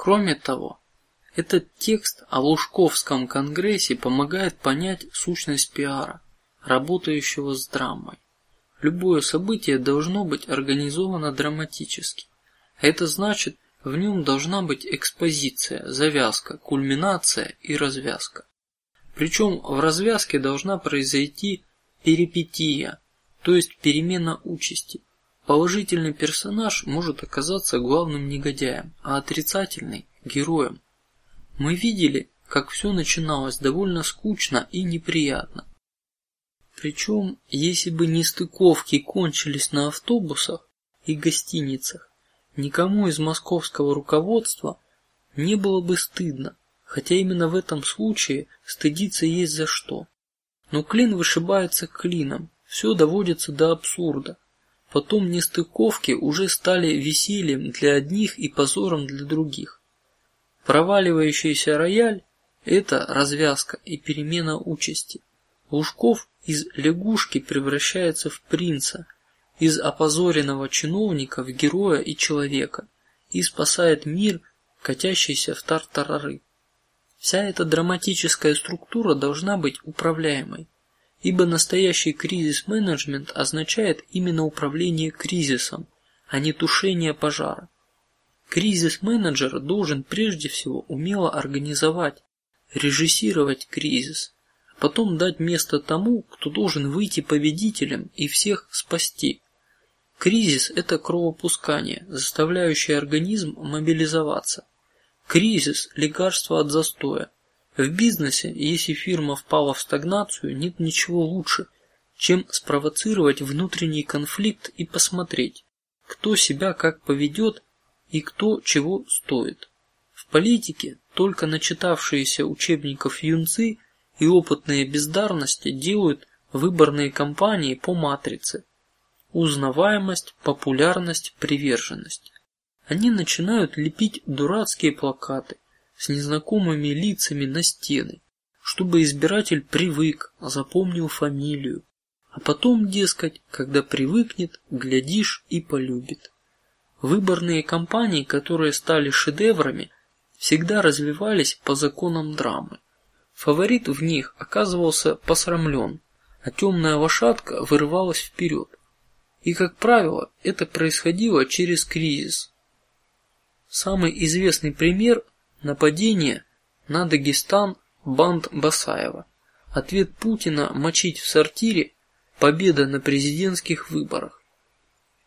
Кроме того, этот текст о Лужковском конгрессе помогает понять сущность пиара, работающего с драмой. Любое событие должно быть организовано драматически. Это значит, в нем должна быть экспозиция, завязка, кульминация и развязка. Причем в развязке должна произойти перипетия, то есть перемена участи. Положительный персонаж может оказаться главным негодяем, а отрицательный героем. Мы видели, как все начиналось довольно скучно и неприятно. Причем, если бы нестыковки кончились на автобусах и гостиницах, никому из московского руководства не было бы стыдно, хотя именно в этом случае стыдиться есть за что. Но клин вышибается клином, все доводится до абсурда. Потом нестыковки уже стали весельем для одних и позором для других. Проваливающийся рояль – это развязка и перемена участи. Лужков из лягушки превращается в принца, из опозоренного чиновника в героя и человека, и спасает мир, катящийся в тартарары. Вся эта драматическая структура должна быть управляемой, ибо настоящий кризис-менеджмент означает именно управление кризисом, а не тушение пожара. Кризис-менеджер должен прежде всего умело организовать, режиссировать кризис, потом дать место тому, кто должен выйти победителем и всех спасти. Кризис – это кровопускание, заставляющее организм мобилизоваться. Кризис – лекарство от застоя. В бизнесе, если фирма впала в стагнацию, нет ничего лучше, чем спровоцировать внутренний конфликт и посмотреть, кто себя как поведет и кто чего стоит. В политике только начитавшиеся учебников юнцы и опытные бездарности делают выборные кампании по матрице: узнаваемость, популярность, приверженность. Они начинают лепить дурацкие плакаты с незнакомыми лицами на стены, чтобы избиратель привык, запомнил фамилию, а потом, дескать, когда привыкнет, глядишь и полюбит. Выборные кампании, которые стали шедеврами, всегда развивались по законам драмы. Фаворит в них оказывался посрамлен, а темная лошадка вырывалась вперед. И, как правило, это происходило через кризис. Самый известный пример – нападение на Дагестан банд Басаева. Ответ Путина мочить в сортире – победа на президентских выборах.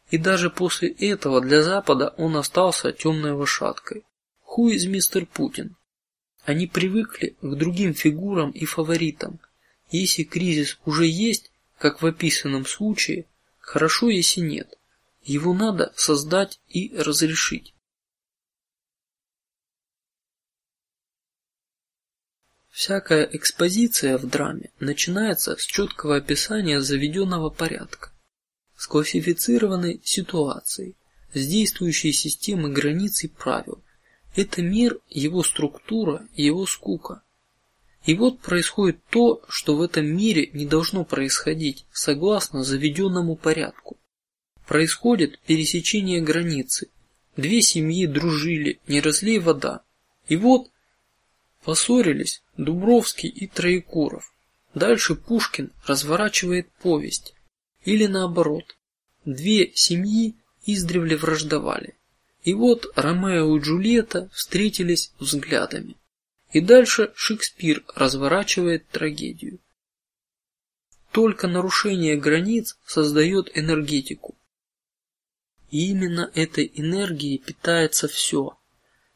И даже после этого для Запада он остался темной лошадкой. Хуй из мистер Путин. Они привыкли к другим фигурам и фаворитам. Если кризис уже есть, как в описанном случае, хорошо, если нет. Его надо создать и разрешить. Всякая экспозиция в драме начинается с четкого описания заведенного порядка, с классифицированной ситуацией, с действующей системы границ и правил, это мир, его структура, его скука. И вот происходит то, что в этом мире не должно происходить, согласно заведенному порядку. Происходит пересечение границы. Две семьи дружили, не разлей вода. И вот поссорились Дубровский и Троекуров. Дальше Пушкин разворачивает повесть, или наоборот, две семьи издревле враждовали. И вот Ромео и Джульетта встретились взглядами. И дальше Шекспир разворачивает трагедию. Только нарушение границ создает энергетику. И именно этой энергией питается все.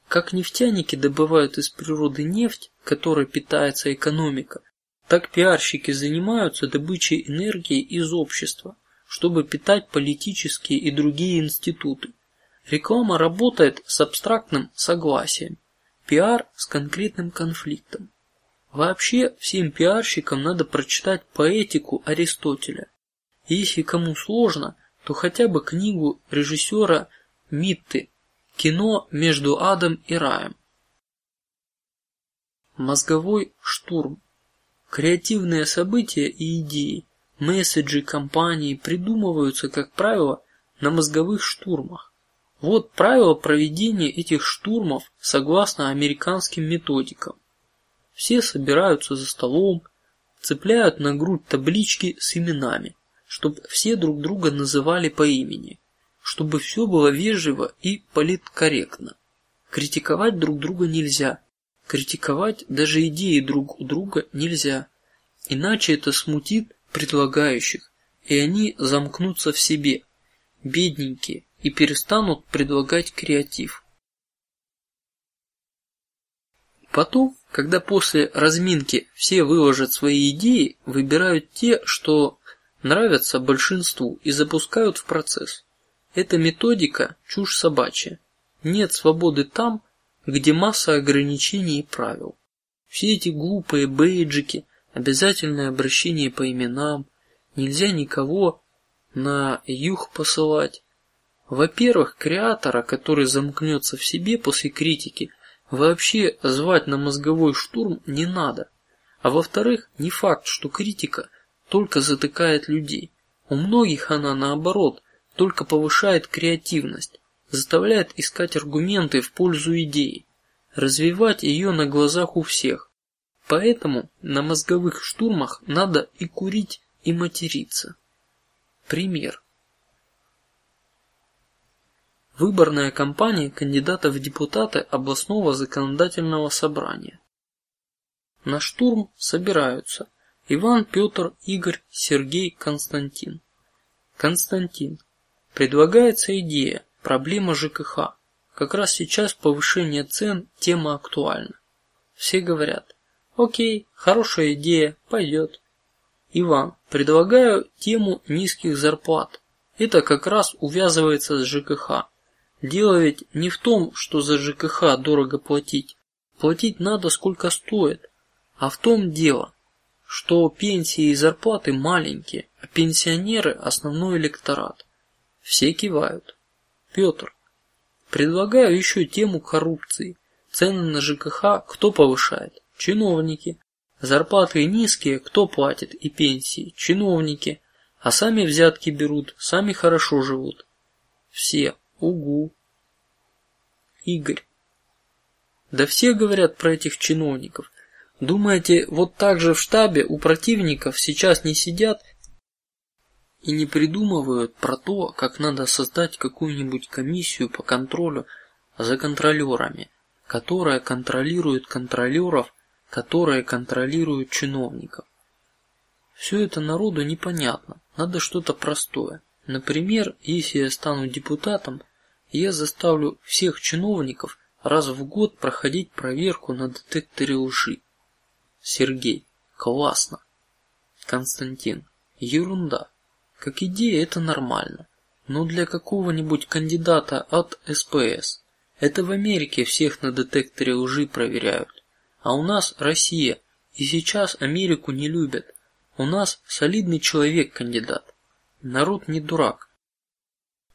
Как нефтяники добывают из природы нефть, которой питается экономика, так пиарщики занимаются добычей энергии из общества, чтобы питать политические и другие институты. Реклама работает с абстрактным согласием, пиар с конкретным конфликтом. Вообще всем пиарщикам надо прочитать поэтику Аристотеля. Если кому сложно, то хотя бы книгу режиссера Митты "Кино между адом и раем". Мозговой штурм. Креативные события и идеи, месседжи компании придумываются, как правило, на мозговых штурмах. Вот правила проведения этих штурмов согласно американским методикам. Все собираются за столом, цепляют на грудь таблички с именами, чтобы все друг друга называли по имени, чтобы все было вежливо и политкорректно. Критиковать друг друга нельзя, критиковать даже идеи друг у друга нельзя, иначе это смутит предлагающих, и они замкнутся в себе, бедненькие, и перестанут предлагать креатив. Потом, когда после разминки все выложат свои идеи, выбирают те, что нравятся большинству, и запускают в процесс. Эта методика чушь собачья. Нет свободы там, где масса ограничений и правил. Все эти глупые бейджики, обязательное обращение по именам, нельзя никого на юг посылать. Во-первых, креатора, который замкнется в себе после критики, вообще звать на мозговой штурм не надо. А во-вторых, не факт, что критика только затыкает людей. У многих она наоборот только повышает креативность, заставляет искать аргументы в пользу идеи, развивать ее на глазах у всех. Поэтому на мозговых штурмах надо и курить, и материться. Пример. Выборная кампания кандидата в депутаты областного законодательного собрания. На штурм собираются Иван, Петр, Игорь, Сергей, Константин. Константин. Предлагается идея проблема ЖКХ. Как раз сейчас повышение цен тема актуальна. Все говорят: окей, хорошая идея, пойдет. Иван, предлагаю тему низких зарплат. Это как раз увязывается с ЖКХ. Дело ведь не в том, что за ЖКХ дорого платить. Платить надо сколько стоит, а в том дело, что пенсии и зарплаты маленькие, а пенсионеры основной электорат. Все кивают. Петр, предлагаю еще тему коррупции. Цены на ЖКХ кто повышает? Чиновники. Зарплаты низкие, кто платит и пенсии? Чиновники. А сами взятки берут, сами хорошо живут. Все. Угу. Игорь. Да все говорят про этих чиновников. Думаете, вот так же в штабе у противников сейчас не сидят и не придумывают про то, как надо создать какую-нибудь комиссию по контролю за контролерами, которая контролирует контролеров которые контролируют чиновников. Все это народу непонятно. Надо что-то простое. Например, если я стану депутатом, я заставлю всех чиновников раз в год проходить проверку на детекторе лжи. Сергей, классно. Константин, ерунда. Как идея это нормально, но для какого-нибудь кандидата от СПС это в Америке всех на детекторе лжи проверяют. А у нас Россия, и сейчас Америку не любят. У нас солидный человек кандидат. Народ не дурак.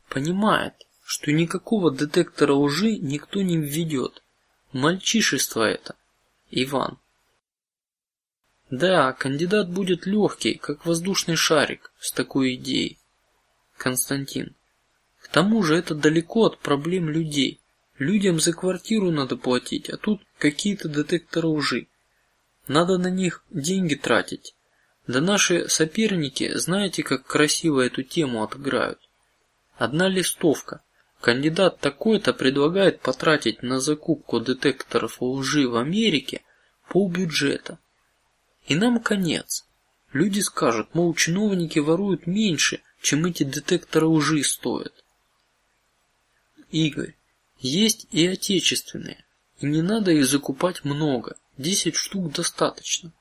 Понимает, что никакого детектора лжи никто не введет. Мальчишество это, Иван. Да, кандидат будет легкий, как воздушный шарик с такой идеей. Константин. К тому же это далеко от проблем людей. Людям за квартиру надо платить, а тут какие-то детекторы лжи. Надо на них деньги тратить. Да наши соперники, знаете, как красиво эту тему отыграют. Одна листовка. Кандидат такой-то предлагает потратить на закупку детекторов лжи в Америке полбюджета. И нам конец. Люди скажут, мол, чиновники воруют меньше, чем эти детекторы лжи стоят. Игорь, есть и отечественные, и не надо их закупать много, десять штук достаточно.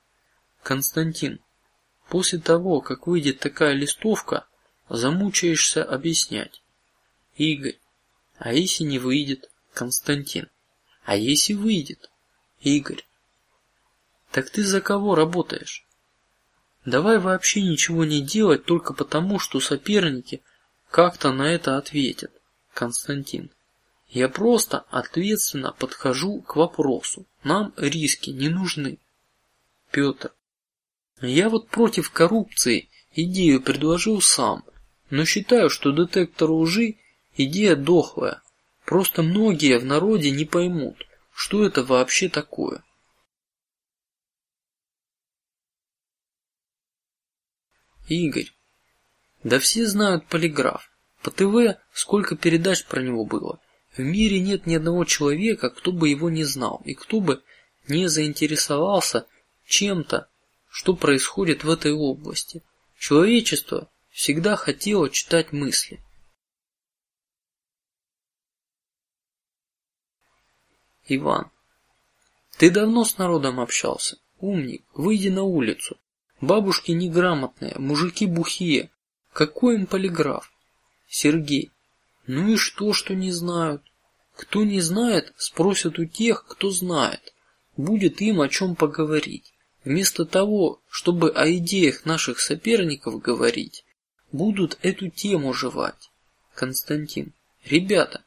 Константин, после того, как выйдет такая листовка, замучаешься объяснять. Игорь, а если не выйдет? Константин, а если выйдет? Игорь, так ты за кого работаешь? Давай вообще ничего не делать только потому, что соперники как-то на это ответят. Константин. Я просто ответственно подхожу к вопросу. Нам риски не нужны. Петр, я вот против коррупции идею предложил сам, но считаю, что детектор лжи идея дохлая. Просто многие в народе не поймут, что это вообще такое. Игорь, да все знают полиграф. По ТВ сколько передач про него было. В мире нет ни одного человека, кто бы его не знал и кто бы не заинтересовался чем-то, что происходит в этой области. Человечество всегда хотело читать мысли. Иван, ты давно с народом общался, умник, выйди на улицу. Бабушки неграмотные, мужики бухие. Какой им полиграф? Сергей, ну и что, что не знают? Кто не знает, спросят у тех, кто знает. Будет им о чем поговорить. Вместо того, чтобы о идеях наших соперников говорить, будут эту тему жевать. Константин, ребята,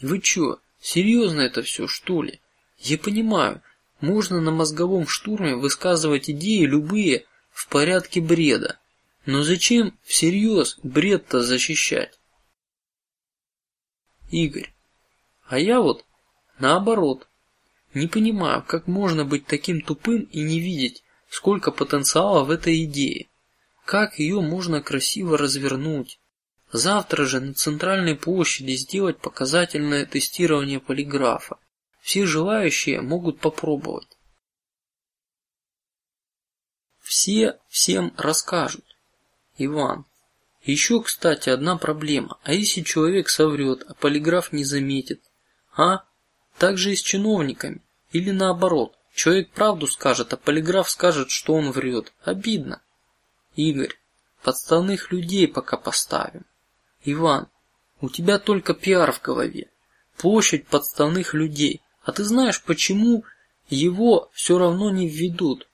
вы чё, Серьезно это все, что ли? Я понимаю, можно на мозговом штурме высказывать идеи любые в порядке бреда, но зачем всерьез бред-то защищать? Игорь, а я вот наоборот не понимаю, как можно быть таким тупым и не видеть, сколько потенциала в этой идее, как ее можно красиво развернуть, Завтра же на центральной площади сделать показательное тестирование полиграфа. Все желающие могут попробовать. Все всем расскажут. Иван. Еще, кстати, одна проблема. А если человек соврет, а полиграф не заметит, а? Так же и с чиновниками. Или наоборот, человек правду скажет, а полиграф скажет, что он врет. Обидно. Игорь, подставных людей пока поставим. Иван, у тебя только пиар в голове, площадь подставных людей. А ты знаешь, почему его все равно не введут?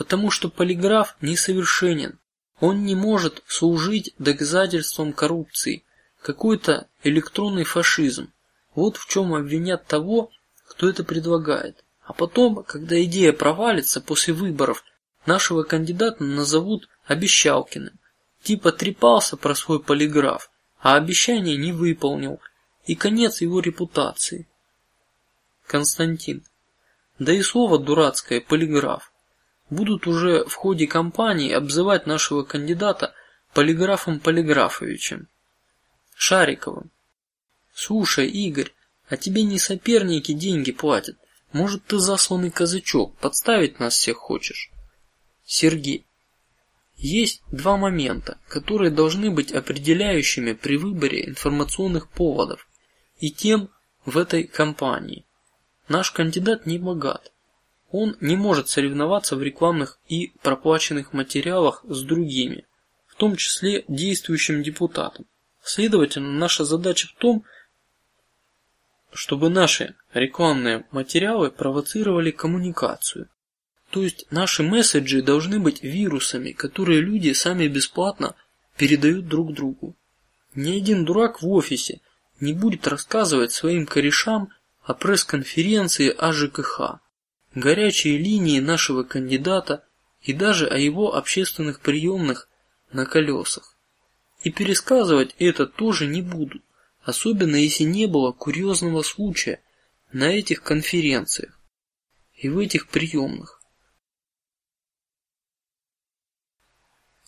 Потому что полиграф несовершенен. Он не может служить доказательством коррупции. Какой-то электронный фашизм. Вот в чем обвинят того, кто это предлагает. А потом, когда идея провалится после выборов, нашего кандидата назовут обещалкиным. Типа трепался про свой полиграф, а обещание не выполнил, и конец его репутации. Константин, да и слово дурацкое полиграф будут уже в ходе кампании обзывать нашего кандидата полиграфом Полиграфовичем, Шариковым. Слушай, Игорь, а тебе не соперники деньги платят? Может, ты засланный казачок, подставить нас всех хочешь? Сергей, есть два момента, которые должны быть определяющими при выборе информационных поводов и тем в этой кампании. Наш кандидат не богат, он не может соревноваться в рекламных и проплаченных материалах с другими, в том числе действующим депутатом. Следовательно, наша задача в том, чтобы наши рекламные материалы провоцировали коммуникацию, то есть наши месседжи должны быть вирусами, которые люди сами бесплатно передают друг другу. Ни один дурак в офисе не будет рассказывать своим корешам о пресс-конференции о ЖКХ, горячие линии нашего кандидата и даже о его общественных приемных на колесах. И пересказывать это тоже не будут, особенно если не было курьезного случая на этих конференциях и в этих приемных.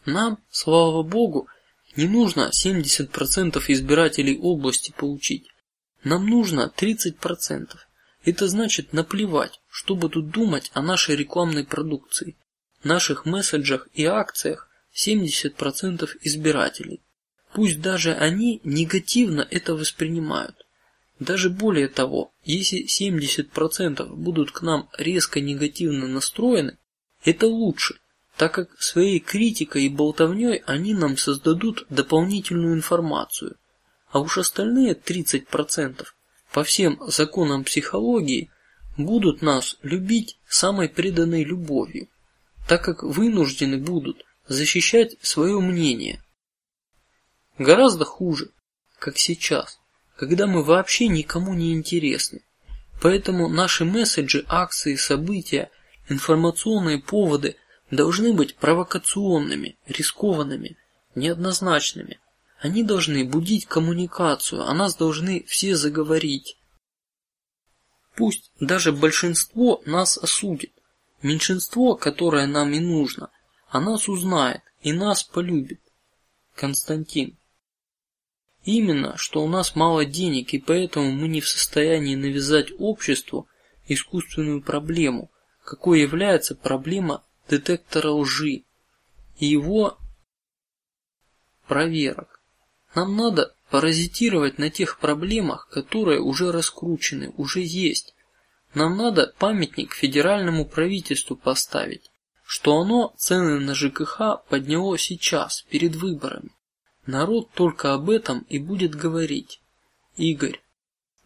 Нам, слава богу, не нужно 70% избирателей области получить. Нам нужно 30%. Это значит наплевать, чтобы тут думать о нашей рекламной продукции, наших месседжах и акциях 70% избирателей. Пусть даже они негативно это воспринимают. Даже более того, если 70% будут к нам резко негативно настроены, это лучше, так как своей критикой и болтовней они нам создадут дополнительную информацию, а уж остальные 30 процентов по всем законам психологии будут нас любить самой преданной любовью, так как вынуждены будут защищать свое мнение. Гораздо хуже, как сейчас, когда мы вообще никому не интересны. Поэтому наши месседжи, акции, события, информационные поводы должны быть провокационными, рискованными, неоднозначными. Они должны будить коммуникацию, о нас должны все заговорить. Пусть даже большинство нас осудит, меньшинство, которое нам и нужно, о нас узнает и нас полюбит. Константин. Именно, что у нас мало денег и поэтому мы не в состоянии навязать обществу искусственную проблему, какой является проблема детектора лжи и его проверок. Нам надо паразитировать на тех проблемах, которые уже раскручены, уже есть. Нам надо памятник федеральному правительству поставить, что оно цены на ЖКХ подняло сейчас перед выборами. Народ только об этом и будет говорить. Игорь,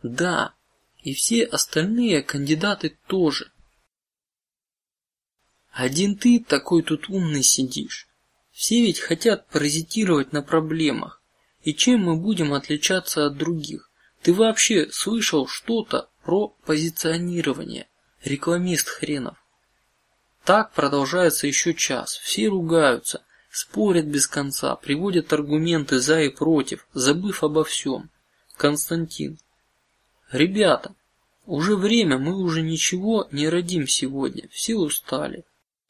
да, и все остальные кандидаты тоже. Один ты такой тут умный сидишь. Все ведь хотят паразитировать на проблемах. И чем мы будем отличаться от других? Ты вообще слышал что-то про позиционирование? Рекламист хренов. Так продолжается еще час. Все ругаются, спорят без конца, приводят аргументы за и против, забыв обо всем. Константин, ребята, уже время, мы уже ничего не родим сегодня, все устали.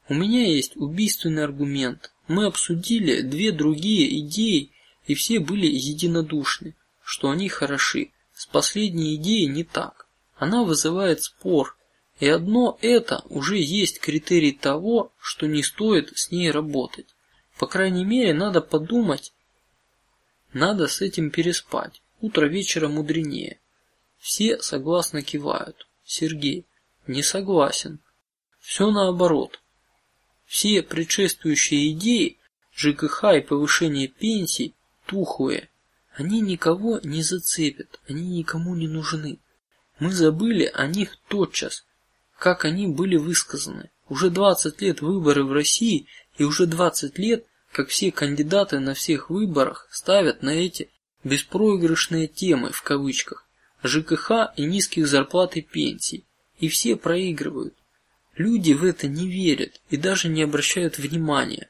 У меня есть убийственный аргумент. Мы обсудили две другие идеи, и все были единодушны, что они хороши. С последней идеей не так. Она вызывает спор, и одно это уже есть критерий того, что не стоит с ней работать. По крайней мере, надо подумать, надо с этим переспать. Утро вечера мудренее. Все согласно кивают. Сергей не согласен. Все наоборот. Все предшествующие идеи ЖКХ и повышение пенсий тухлые. Они никого не зацепят, они никому не нужны. Мы забыли о них тотчас, как они были высказаны. Уже 20 лет выборы в России и уже 20 лет, как все кандидаты на всех выборах ставят на эти беспроигрышные темы в кавычках ЖКХ и низких зарплат и пенсий, и все проигрывают. Люди в это не верят и даже не обращают внимания.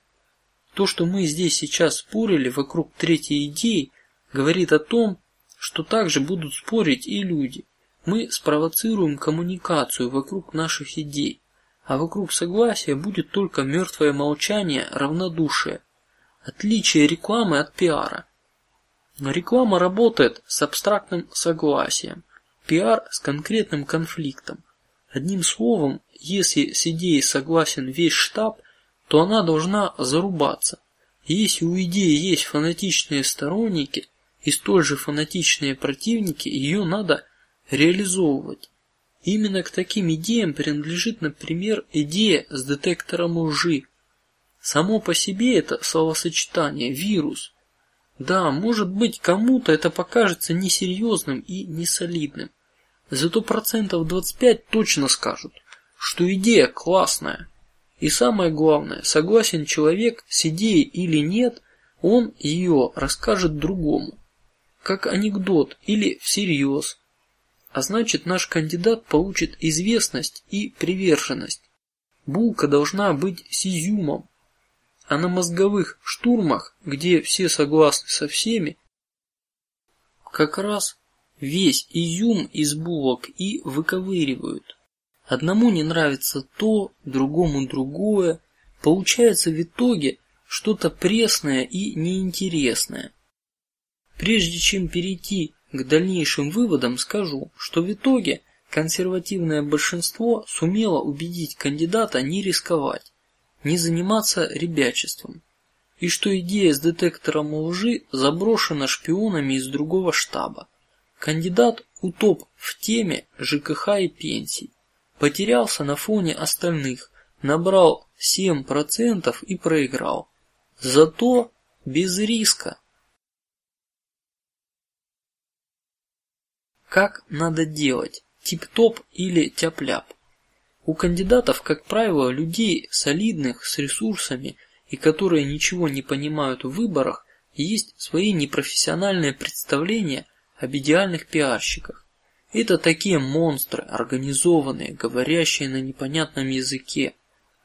То, что мы здесь сейчас спорили вокруг третьей идеи, говорит о том, что также будут спорить и люди. Мы спровоцируем коммуникацию вокруг наших идей, а вокруг согласия будет только мертвое молчание, равнодушие. Отличие рекламы от пиара. Реклама работает с абстрактным согласием, пиар с конкретным конфликтом. Одним словом, если с идеей согласен весь штаб, то она должна зарубаться. Если у идеи есть фанатичные сторонники и столь же фанатичные противники, ее надо реализовывать. Именно к таким идеям принадлежит, например, идея с детектором лжи. Само по себе это словосочетание вирус. Да, может быть, кому-то это покажется несерьезным и несолидным. Зато процентов 25 точно скажут, что идея классная. И самое главное, согласен человек с идеей или нет, он ее расскажет другому, как анекдот или всерьез. А значит, наш кандидат получит известность и приверженность. Булка должна быть с изюмом, а на мозговых штурмах, где все согласны со всеми, как раз весь изюм из булок и выковыривают. Одному не нравится то, другому другое. Получается в итоге что-то пресное и неинтересное. Прежде чем перейти к дальнейшим выводам, скажу, что в итоге консервативное большинство сумело убедить кандидата не рисковать, не заниматься ребячеством, и что идея с детектором лжи заброшена шпионами из другого штаба. Кандидат утоп в теме ЖКХ и пенсий, потерялся на фоне остальных, набрал семь процентов и проиграл. Зато без риска. Как надо делать? Тип-топ или тяп-ляп? У кандидатов, как правило, людей солидных с ресурсами и которые ничего не понимают в выборах, есть свои непрофессиональные представления об идеальных пиарщиках. Это такие монстры, организованные, говорящие на непонятном языке,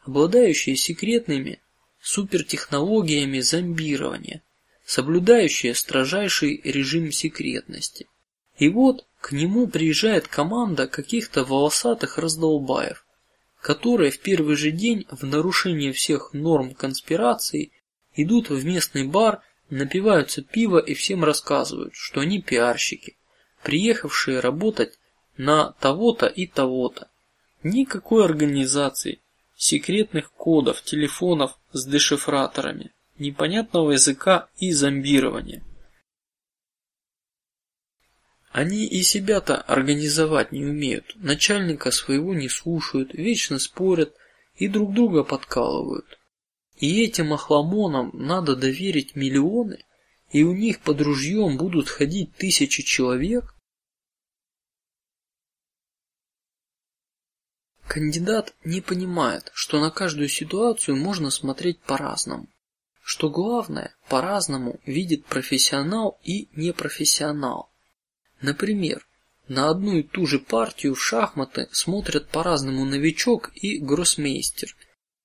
обладающие секретными супертехнологиями зомбирования. соблюдающее строжайший режим секретности. И вот к нему приезжает команда каких-то волосатых раздолбаев, которые в первый же день в нарушение всех норм конспирации идут в местный бар, напиваются пива и всем рассказывают, что они пиарщики, приехавшие работать на того-то и того-то. Никакой организации, секретных кодов, телефонов с дешифраторами, непонятного языка и зомбирования. Они и себя-то организовать не умеют, начальника своего не слушают, вечно спорят и друг друга подкалывают. И этим охламонам надо доверить миллионы, и у них под ружьем будут ходить тысячи человек. Кандидат не понимает, что на каждую ситуацию можно смотреть по-разному, что главное по-разному видит профессионал и непрофессионал. Например, на одну и ту же партию в шахматы смотрят по-разному новичок и гроссмейстер.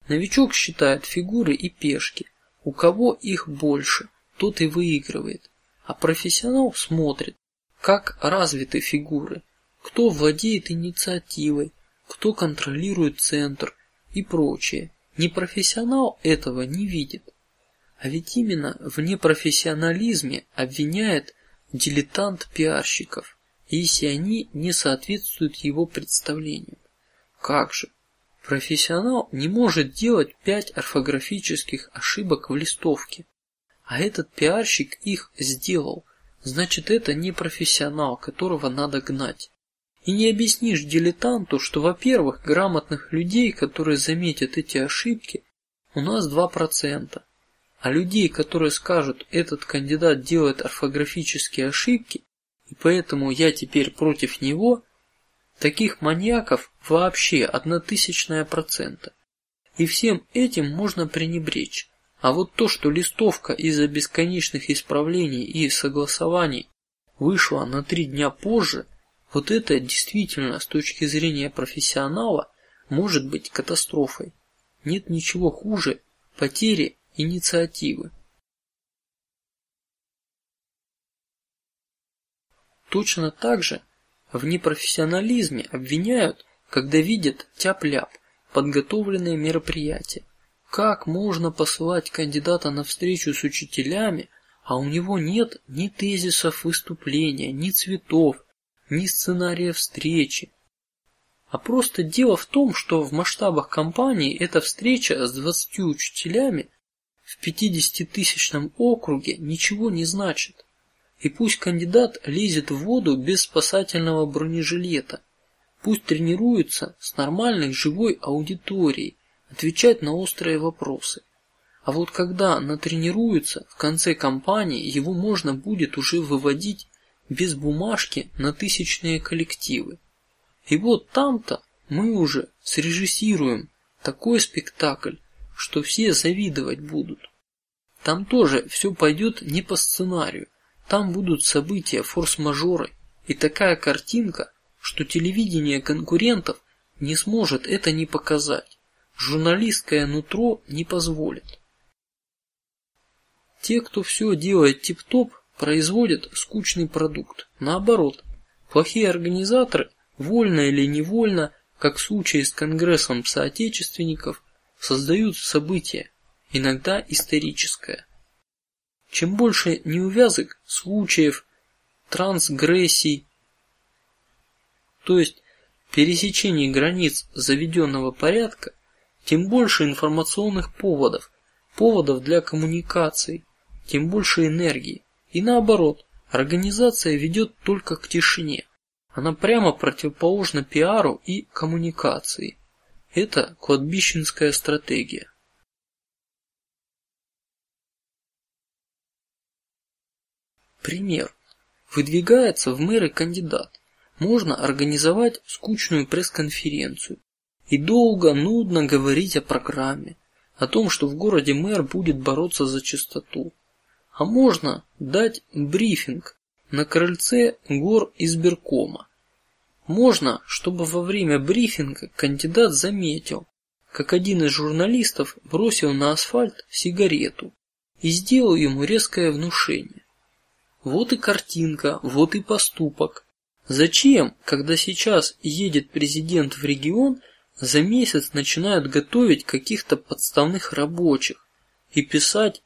Новичок считает фигуры и пешки, у кого их больше, тот и выигрывает, а профессионал смотрит, как развиты фигуры, кто владеет инициативой, кто контролирует центр и прочее. Непрофессионал этого не видит, а ведь именно в непрофессионализме обвиняет дилетант пиарщиков, если они не соответствуют его представлениям. Как же? Профессионал не может делать пять орфографических ошибок в листовке, а этот пиарщик их сделал. Значит, это не профессионал, которого надо гнать. И не объяснишь дилетанту, что, во-первых, грамотных людей, которые заметят эти ошибки, у нас два процента, а людей, которые скажут, этот кандидат делает орфографические ошибки, и поэтому я теперь против него, таких маньяков вообще одна тысячная процента. И всем этим можно пренебречь. А вот то, что листовка из-за бесконечных исправлений и согласований вышла на три дня позже, вот это действительно с точки зрения профессионала может быть катастрофой. Нет ничего хуже потери инициативы. Точно так же в непрофессионализме обвиняют, когда видят тяп-ляп, подготовленные мероприятия. Как можно посылать кандидата на встречу с учителями, а у него нет ни тезисов выступления, ни цветов, ни сценария встречи? А просто дело в том, что в масштабах компании эта встреча с двадцатью учителями в пятидесятитысячном округе ничего не значит. И пусть кандидат лезет в воду без спасательного бронежилета, пусть тренируется с нормальной живой аудиторией, отвечать на острые вопросы. А вот когда натренируется, в конце кампании его можно будет уже выводить без бумажки на тысячные коллективы. И вот там-то мы уже срежиссируем такой спектакль, что все завидовать будут. Там тоже все пойдет не по сценарию. Там будут события форс-мажоры и такая картинка, что телевидение конкурентов не сможет это не показать. Журналистское нутро не позволит. Те, кто все делает тип-топ, производят скучный продукт. Наоборот, плохие организаторы, вольно или невольно, как в случае с конгрессом соотечественников, создают события, иногда историческое. Чем больше неувязок, случаев, трансгрессий, то есть пересечений границ заведенного порядка, тем больше информационных поводов, поводов для коммуникаций, тем больше энергии. И наоборот, организация ведет только к тишине. Она прямо противоположна пиару и коммуникации. Это кладбищенская стратегия. Пример: выдвигается в мэры кандидат, можно организовать скучную пресс-конференцию и долго, нудно говорить о программе, о том, что в городе мэр будет бороться за чистоту, а можно дать брифинг на крыльце гор избиркома можно, чтобы во время брифинга кандидат заметил, как один из журналистов бросил на асфальт сигарету и сделал ему резкое внушение. Вот и картинка, вот и поступок. Зачем, когда сейчас едет президент в регион, за месяц начинают готовить каких-то подставных рабочих и писать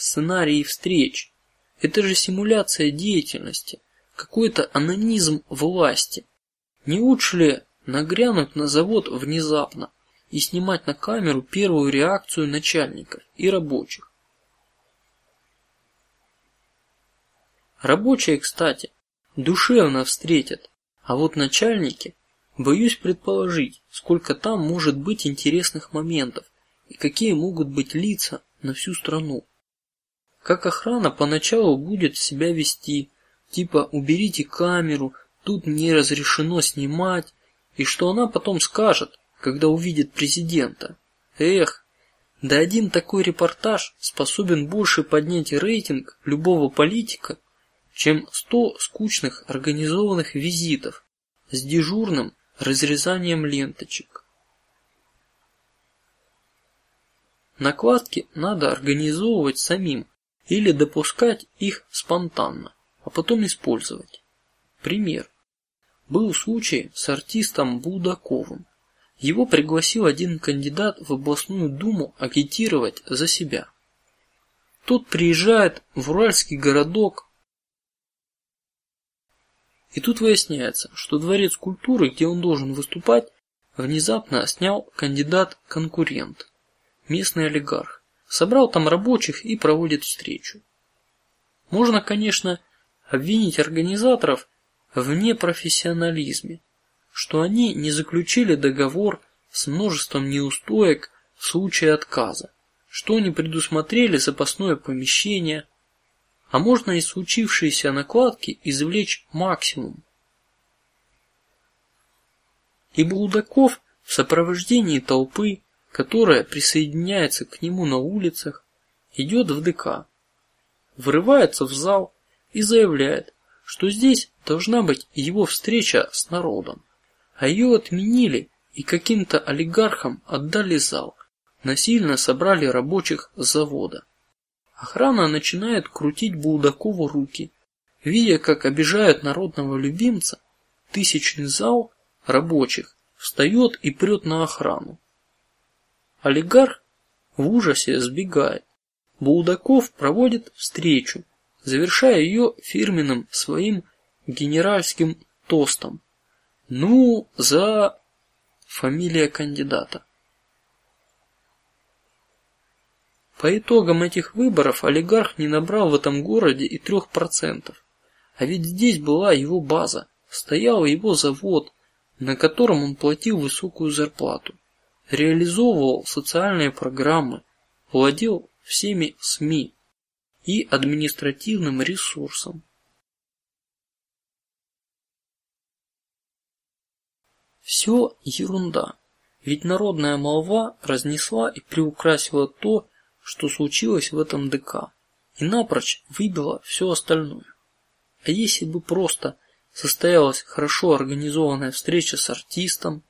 сценарии встреч? Это же симуляция деятельности, какой-то анонизм власти. Не лучше ли нагрянуть на завод внезапно и снимать на камеру первую реакцию начальников и рабочих? Рабочие, кстати, душевно встретят, а вот начальники, боюсь предположить, сколько там может быть интересных моментов и какие могут быть лица на всю страну. Как охрана поначалу будет себя вести, типа уберите камеру, тут не разрешено снимать, и что она потом скажет, когда увидит президента. Эх, да один такой репортаж способен больше поднять рейтинг любого политика, чем сто скучных организованных визитов с дежурным разрезанием ленточек. Накладки надо организовывать самим или допускать их спонтанно, а потом использовать. Пример: был случай с артистом Будаковым. Его пригласил один кандидат в областную думу агитировать за себя. Тот приезжает в уральский городок и тут выясняется, что дворец культуры, где он должен выступать, внезапно снял кандидат-конкурент, местный олигарх, собрал там рабочих и проводит встречу. Можно, конечно, обвинить организаторов в непрофессионализме, что они не заключили договор с множеством неустоек в случае отказа, что не предусмотрели запасное помещение, а можно из случившейся накладки извлечь максимум. И Булдаков в сопровождении толпы, которая присоединяется к нему на улицах, идет в ДК, врывается в зал и заявляет, что здесь должна быть его встреча с народом, а ее отменили и каким-то олигархам отдали зал, насильно собрали рабочих с завода. Охрана начинает крутить Булдакову руки, видя, как обижают народного любимца. Тысячный зал рабочих встает и прет на охрану. Олигарх в ужасе сбегает. Булдаков проводит встречу, завершая ее фирменным своим генеральским тостом. Ну за фамилия кандидата. По итогам этих выборов олигарх не набрал в этом городе и трех процентов, а ведь здесь была его база, стоял его завод, на котором он платил высокую зарплату, реализовывал социальные программы, владел всеми СМИ и административным ресурсом. Все ерунда, ведь народная молва разнесла и приукрасила то, что случилось в этом ДК, и напрочь выбило все остальное. А если бы просто состоялась хорошо организованная встреча с артистом,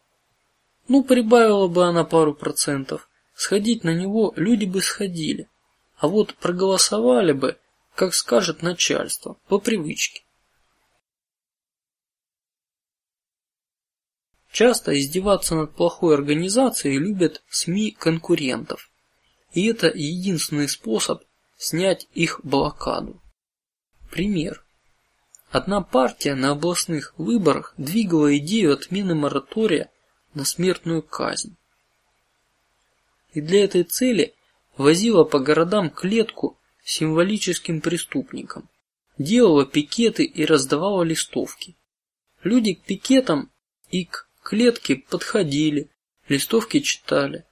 ну прибавила бы она пару процентов, сходить на него люди бы сходили, а вот проголосовали бы, как скажет начальство, по привычке. Часто издеваться над плохой организацией любят СМИ конкурентов и это единственный способ снять их блокаду. Пример: одна партия на областных выборах двигала идею отмены моратория на смертную казнь, и для этой цели возила по городам клетку символическим преступником, делала пикеты и раздавала листовки. Люди к пикетам и к клетке подходили, листовки читали,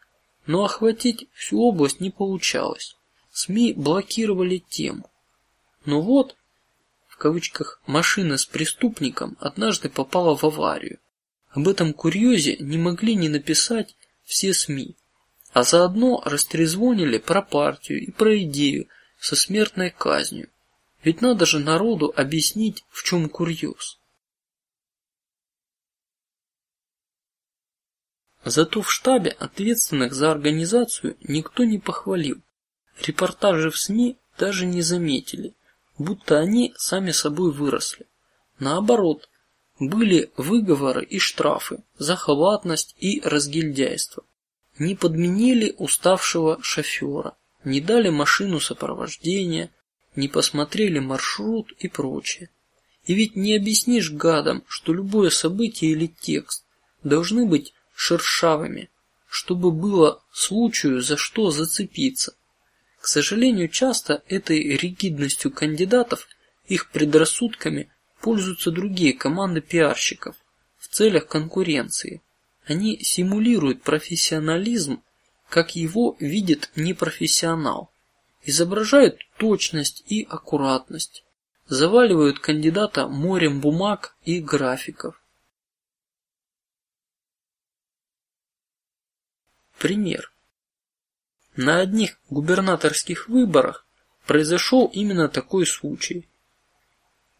но охватить всю область не получалось. СМИ блокировали тему. Но вот, в кавычках, машина с преступником однажды попала в аварию. Об этом курьезе не могли не написать все СМИ, а заодно растрезвонили про партию и про идею со смертной казнью. Ведь надо же народу объяснить, в чем курьез. Зато в штабе ответственных за организацию никто не похвалил, Репортажи в СМИ даже не заметили, будто они сами собой выросли. Наоборот, были выговоры и штрафы за халатность и разгильдяйство. Не подменили уставшего шофера, не дали машину сопровождения, не посмотрели маршрут и прочее. И ведь не объяснишь гадам, что любое событие или текст должны быть шершавыми, чтобы было случаю за что зацепиться. К сожалению, часто этой ригидностью кандидатов, их предрассудками пользуются другие команды пиарщиков в целях конкуренции. Они симулируют профессионализм, как его видит непрофессионал, изображают точность и аккуратность, заваливают кандидата морем бумаг и графиков. Пример. На одних губернаторских выборах произошел именно такой случай.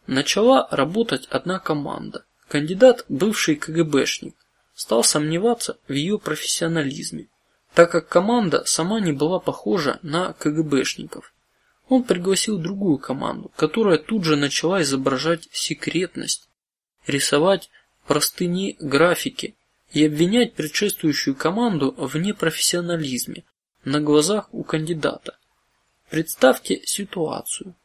Начала работать одна команда. Кандидат, бывший КГБшник, стал сомневаться в ее профессионализме, так как команда сама не была похожа на КГБшников. Он пригласил другую команду, которая тут же начала изображать секретность, рисовать простыни графики и обвинять предшествующую команду в непрофессионализме на глазах у кандидата. Представьте ситуацию.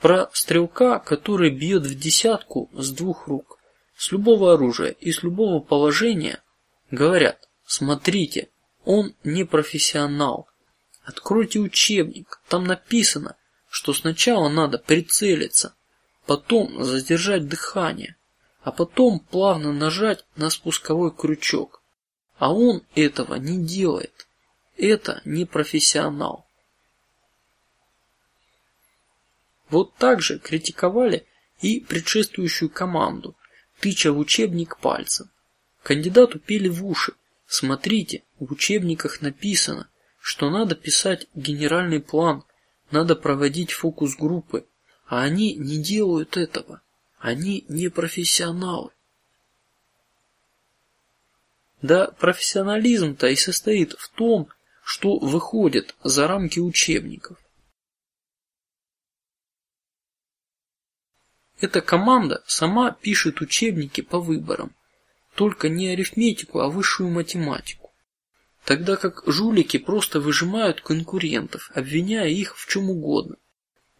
Про стрелка, который бьет в десятку с двух рук, с любого оружия и с любого положения, говорят: смотрите, он не профессионал. Откройте учебник, там написано, что сначала надо прицелиться, потом задержать дыхание, а потом плавно нажать на спусковой крючок. А он этого не делает. Это не профессионал. Вот так же критиковали и предшествующую команду, тыча в учебник пальцем. Кандидату пели в уши: смотрите, в учебниках написано, что надо писать генеральный план, надо проводить фокус-группы, а они не делают этого. Они не профессионалы. Да, профессионализм-то и состоит в том, что выходит за рамки учебников. Эта команда сама пишет учебники по выборам, только не арифметику, а высшую математику, тогда как жулики просто выжимают конкурентов, обвиняя их в чем угодно,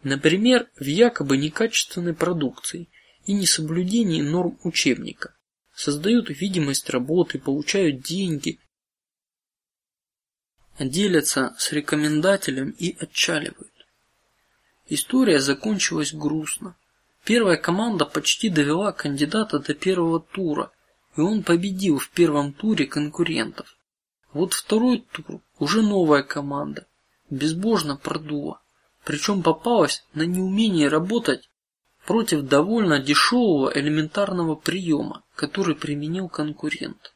например, в якобы некачественной продукции и несоблюдении норм учебника, создают видимость работы, получают деньги, делятся с рекомендателем и отчаливают. История закончилась грустно. Первая команда почти довела кандидата до первого тура, и он победил в первом туре конкурентов. Вот второй тур уже новая команда безбожно продула, причем попалась на неумение работать против довольно дешевого элементарного приема, который применил конкурент.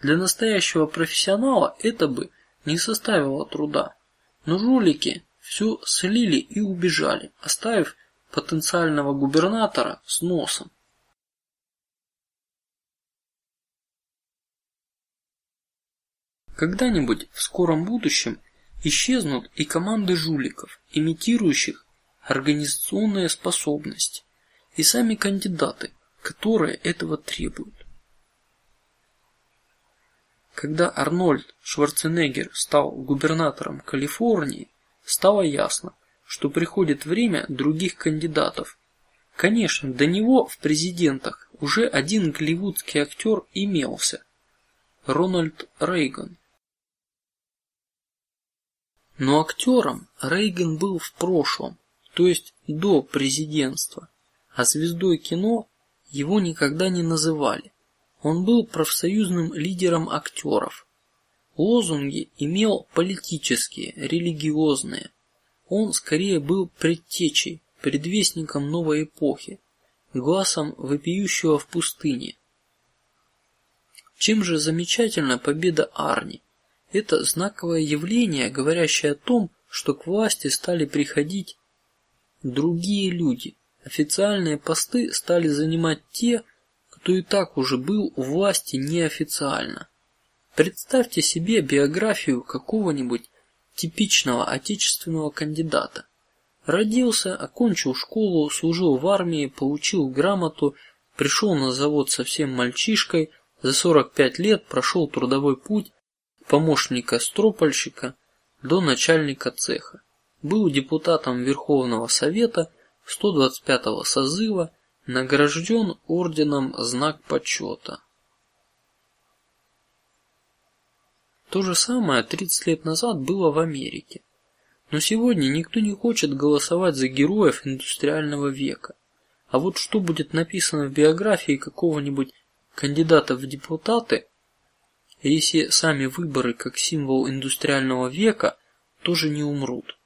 Для настоящего профессионала это бы не составило труда, но жулики все слили и убежали, оставив потенциального губернатора с носом. Когда-нибудь в скором будущем исчезнут и команды жуликов, имитирующих организационные способности, и сами кандидаты, которые этого требуют. Когда Арнольд Шварценеггер стал губернатором Калифорнии, стало ясно, что приходит время других кандидатов. Конечно, до него в президентах уже один голливудский актер имелся, Рональд Рейган. Но актером Рейган был в прошлом, то есть до президентства, а звездой кино его никогда не называли. Он был профсоюзным лидером актеров. Лозунги имел политические, религиозные, он скорее был предтечей, предвестником новой эпохи, глазом вопиющего в пустыне. Чем же замечательна победа Арни? Это знаковое явление, говорящее о том, что к власти стали приходить другие люди. Официальные посты стали занимать те, кто и так уже был у власти неофициально. Представьте себе биографию какого-нибудь типичного отечественного кандидата. Родился, окончил школу, служил в армии, получил грамоту, пришел на завод совсем мальчишкой, за 45 лет прошел трудовой путь помощника стропольщика до начальника цеха. Был депутатом Верховного Совета 125-го созыва, награжден орденом Знак почета. То же самое 30 лет назад было в Америке. Но сегодня никто не хочет голосовать за героев индустриального века. А вот что будет написано в биографии какого-нибудь кандидата в депутаты, если сами выборы как символ индустриального века тоже не умрут?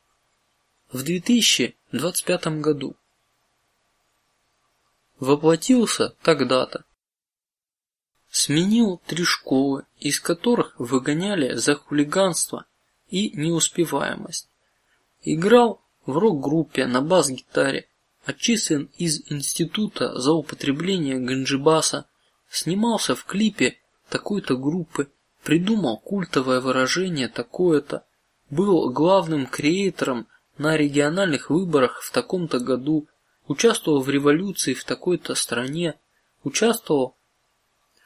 В 2025 году воплотился тогда-то. Сменил три школы, из которых выгоняли за хулиганство и неуспеваемость. Играл в рок-группе на бас-гитаре, отчислен из института за употребление ганджибаса, снимался в клипе такой-то группы, придумал культовое выражение такое-то, был главным креатором на региональных выборах в таком-то году, участвовал в революции в такой-то стране, участвовал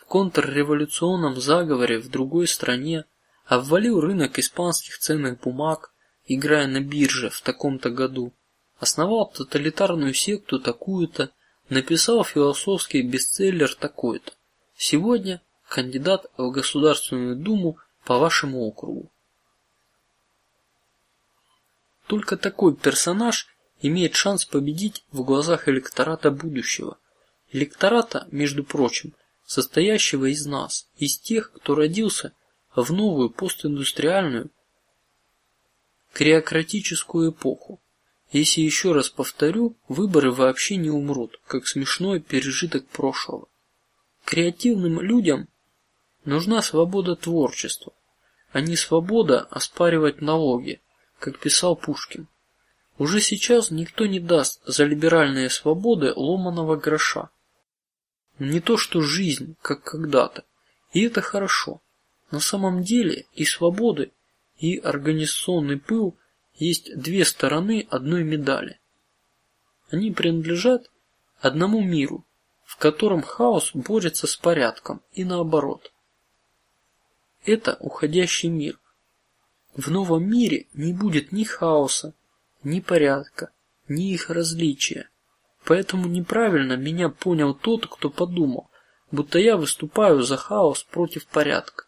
контрреволюционном заговоре в другой стране, обвалил рынок испанских ценных бумаг, играя на бирже в таком-то году, основал тоталитарную секту такую-то, написал философский бестселлер такой-то. Сегодня кандидат в Государственную Думу по вашему округу. Только такой персонаж имеет шанс победить в глазах электората будущего. Электората, между прочим, состоящего из нас, из тех, кто родился в новую постиндустриальную креократическую эпоху. Если еще раз повторю, выборы вообще не умрут, как смешной пережиток прошлого. Креативным людям нужна свобода творчества, а не свобода оспаривать налоги, как писал Пушкин. Уже сейчас никто не даст за либеральные свободы ломаного гроша. Не то что жизнь, как когда-то, и это хорошо. На самом деле и свободы, и организационный пыл есть две стороны одной медали. Они принадлежат одному миру, в котором хаос борется с порядком и наоборот. Это уходящий мир. В новом мире не будет ни хаоса, ни порядка, ни их различия. Поэтому неправильно меня понял тот, кто подумал, будто я выступаю за хаос против порядка.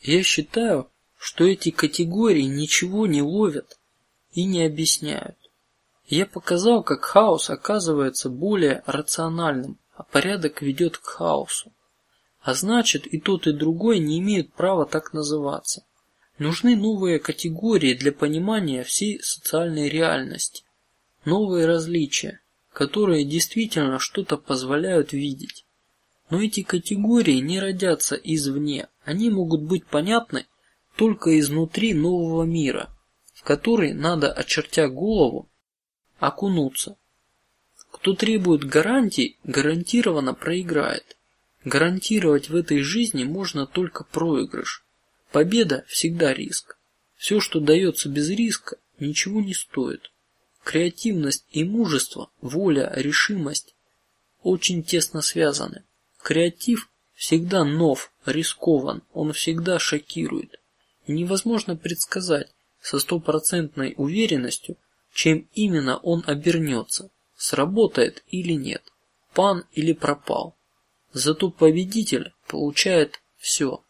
Я считаю, что эти категории ничего не ловят и не объясняют. Я показал, как хаос оказывается более рациональным, а порядок ведет к хаосу. А значит, и тот и другой не имеют права так называться. Нужны новые категории для понимания всей социальной реальности, новые различия, которые действительно что-то позволяют видеть. Но эти категории не родятся извне, они могут быть понятны только изнутри нового мира, в который надо, очертя голову, окунуться. Кто требует гарантий, гарантированно проиграет. Гарантировать в этой жизни можно только проигрыш. Победа всегда риск. Все, что дается без риска, ничего не стоит. Креативность и мужество, воля, решимость очень тесно связаны. Креатив всегда нов, рискован, он всегда шокирует, невозможно предсказать со стопроцентной уверенностью, чем именно он обернется, сработает или нет, пан или пропал. Зато победитель получает все.